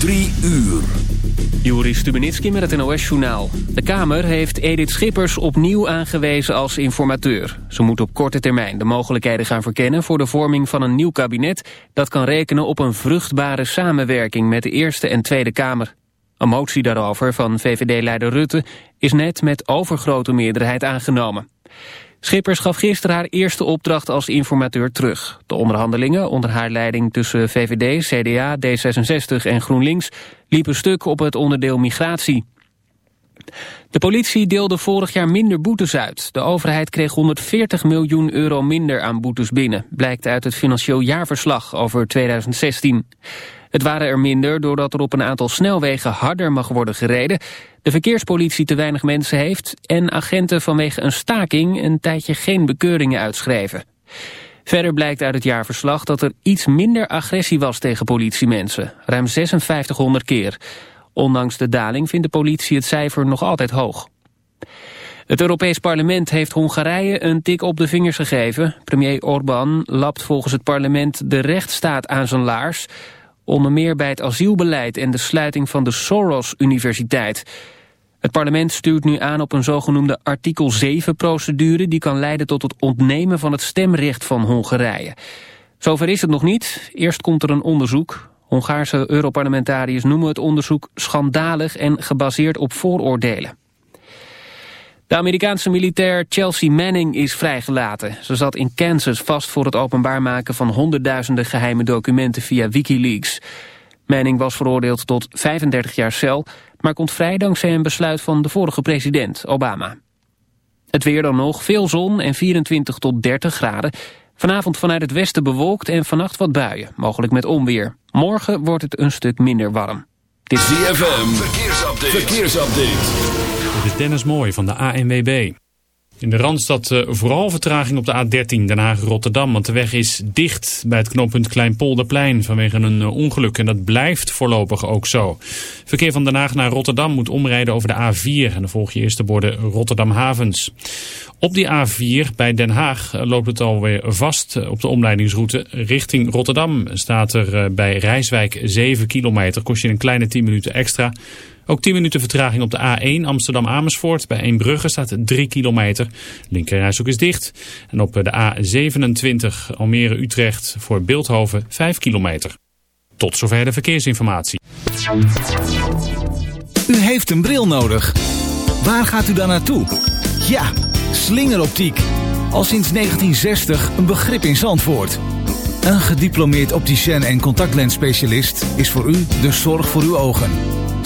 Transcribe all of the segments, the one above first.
Drie uur. Juri Stubenitski met het NOS-journaal. De Kamer heeft Edith Schippers opnieuw aangewezen als informateur. Ze moet op korte termijn de mogelijkheden gaan verkennen... voor de vorming van een nieuw kabinet... dat kan rekenen op een vruchtbare samenwerking met de Eerste en Tweede Kamer. Een motie daarover van VVD-leider Rutte is net met overgrote meerderheid aangenomen. Schippers gaf gisteren haar eerste opdracht als informateur terug. De onderhandelingen onder haar leiding tussen VVD, CDA, D66 en GroenLinks liepen stuk op het onderdeel migratie. De politie deelde vorig jaar minder boetes uit. De overheid kreeg 140 miljoen euro minder aan boetes binnen, blijkt uit het financieel jaarverslag over 2016. Het waren er minder doordat er op een aantal snelwegen harder mag worden gereden, de verkeerspolitie te weinig mensen heeft en agenten vanwege een staking een tijdje geen bekeuringen uitschreven. Verder blijkt uit het jaarverslag dat er iets minder agressie was tegen politiemensen, ruim 5600 keer. Ondanks de daling vindt de politie het cijfer nog altijd hoog. Het Europees Parlement heeft Hongarije een tik op de vingers gegeven. Premier Orbán lapt volgens het parlement de rechtsstaat aan zijn laars... Onder meer bij het asielbeleid en de sluiting van de Soros-universiteit. Het parlement stuurt nu aan op een zogenoemde artikel 7-procedure... die kan leiden tot het ontnemen van het stemrecht van Hongarije. Zover is het nog niet. Eerst komt er een onderzoek. Hongaarse Europarlementariërs noemen het onderzoek schandalig... en gebaseerd op vooroordelen. De Amerikaanse militair Chelsea Manning is vrijgelaten. Ze zat in Kansas vast voor het openbaar maken van honderdduizenden geheime documenten via Wikileaks. Manning was veroordeeld tot 35 jaar cel, maar komt vrij dankzij een besluit van de vorige president, Obama. Het weer dan nog, veel zon en 24 tot 30 graden. Vanavond vanuit het westen bewolkt en vannacht wat buien, mogelijk met onweer. Morgen wordt het een stuk minder warm. Dit is ZFM, verkeersupdate. verkeersupdate. Dit is Dennis Mooi van de ANWB. In de Randstad uh, vooral vertraging op de A13 Den Haag-Rotterdam. Want de weg is dicht bij het knooppunt Kleinpolderplein vanwege een uh, ongeluk. En dat blijft voorlopig ook zo. Verkeer van Den Haag naar Rotterdam moet omrijden over de A4. En dan volg je eerst de borden Rotterdam Havens. Op die A4 bij Den Haag uh, loopt het alweer vast op de omleidingsroute. Richting Rotterdam staat er bij Rijswijk 7 kilometer. Kost je een kleine 10 minuten extra. Ook 10 minuten vertraging op de A1 Amsterdam-Amersfoort. Bij Eembrugge staat 3 kilometer. Linkerrijshoek is dicht. En op de A27 Almere-Utrecht voor Beeldhoven 5 kilometer. Tot zover de verkeersinformatie. U heeft een bril nodig. Waar gaat u dan naartoe? Ja, slingeroptiek. Al sinds 1960 een begrip in Zandvoort. Een gediplomeerd opticien en contactlensspecialist is voor u de zorg voor uw ogen.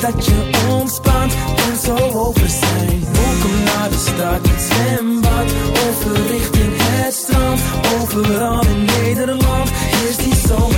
dat je ontspant en zo over zijn. Welkom naar de start, het zwembad, overrichting het strand. Overal in Nederland is die zo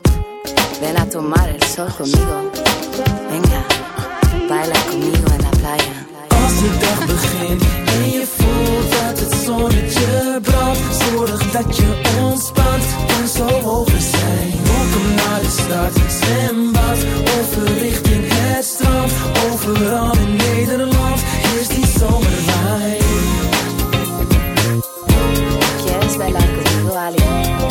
Ven a tomar el sol conmigo. Venga, baila conmigo en la playa. Als de dag begint en je voelt dat het zonnetje brandt Zorg dat je ontspant, kan zo over zijn Welkom naar de stad, zwembad Over richting het strand Overal in Nederland is die zomerwijn ¿Quieres bailar conmigo, Ali?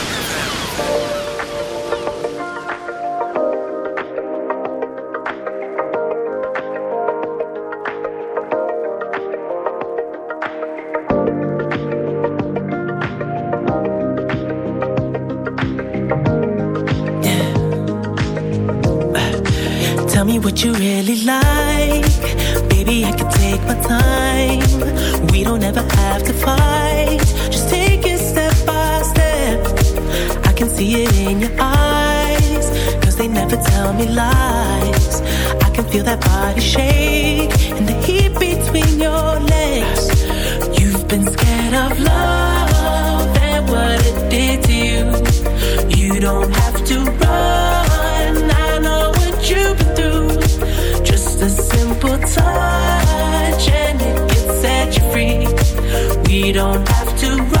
don't have to run